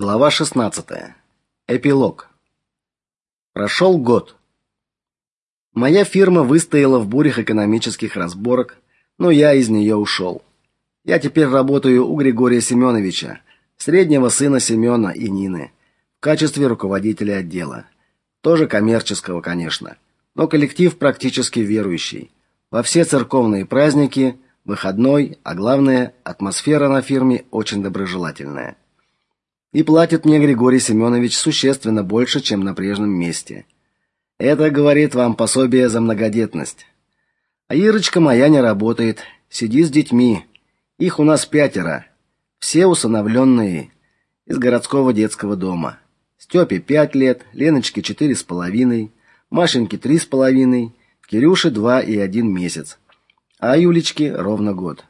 Глава 16. Эпилог. Прошел год. Моя фирма выстояла в бурях экономических разборок, но я из нее ушел. Я теперь работаю у Григория Семеновича, среднего сына Семена и Нины, в качестве руководителя отдела. Тоже коммерческого, конечно, но коллектив практически верующий. Во все церковные праздники, выходной, а главное, атмосфера на фирме очень доброжелательная. И платит мне Григорий Семенович существенно больше, чем на прежнем месте. Это говорит вам пособие за многодетность. А Ирочка моя не работает, сидит с детьми. Их у нас пятеро. Все усыновленные из городского детского дома. Степе пять лет, Леночке четыре с половиной, Машеньке три с половиной, Кирюше два и один месяц, а Юлечке ровно год.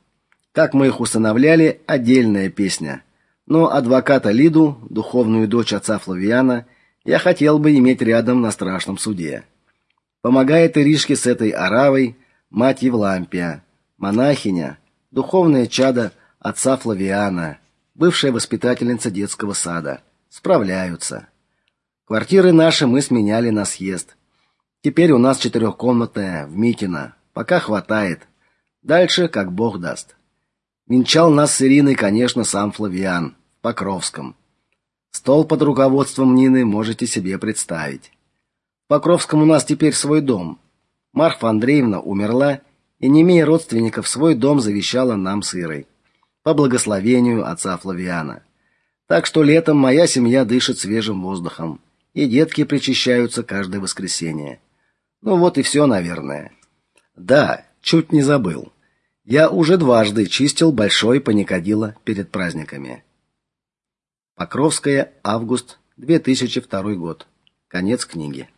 Как мы их усыновляли отдельная песня. Но адвоката Лиду, духовную дочь отца Флавиана, я хотел бы иметь рядом на страшном суде. Помогает Иришке с этой оравой мать Евлампия, монахиня, духовное чадо отца Флавиана, бывшая воспитательница детского сада. Справляются. Квартиры наши мы сменяли на съезд. Теперь у нас четырехкомнатная в Митино. Пока хватает. Дальше как Бог даст. Венчал нас с Ириной, конечно, сам Флавиан Покровском. Стол под руководством Нины можете себе представить. В Покровском у нас теперь свой дом. Марфа Андреевна умерла и, не имея родственников, свой дом завещала нам с Ирой по благословению отца Флавиана. Так что летом моя семья дышит свежим воздухом, и детки причащаются каждое воскресенье. Ну вот и все, наверное. Да, чуть не забыл. Я уже дважды чистил большой паникадило перед праздниками. Покровская, август 2002 год. Конец книги.